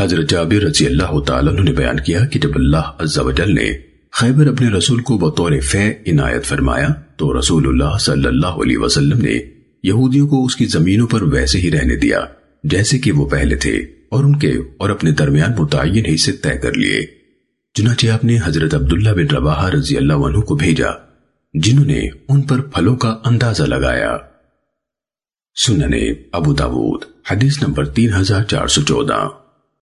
حضرت جابر رضی اللہ تعالیٰ نے بیان کیا کہ جب اللہ عز و جل نے خیبر اپنے رسول کو بطور فے عنایت فرمایا تو رسول اللہ صلی اللہ علیہ وسلم نے یہودیوں کو اس کی زمینوں پر ویسے ہی رہنے دیا جیسے کہ وہ پہلے تھے اور ان کے اور اپنے درمیان متعین حصے طے کر لیے۔ چنانچہ آپ نے حضرت عبداللہ بن رواحہ رضی اللہ عنہ کو بھیجا جنہوں نے ان پر پھلوں کا اندازہ لگایا۔ سننے ابو داود، حدیث نمبر تین ہزار چار سو چودہ۔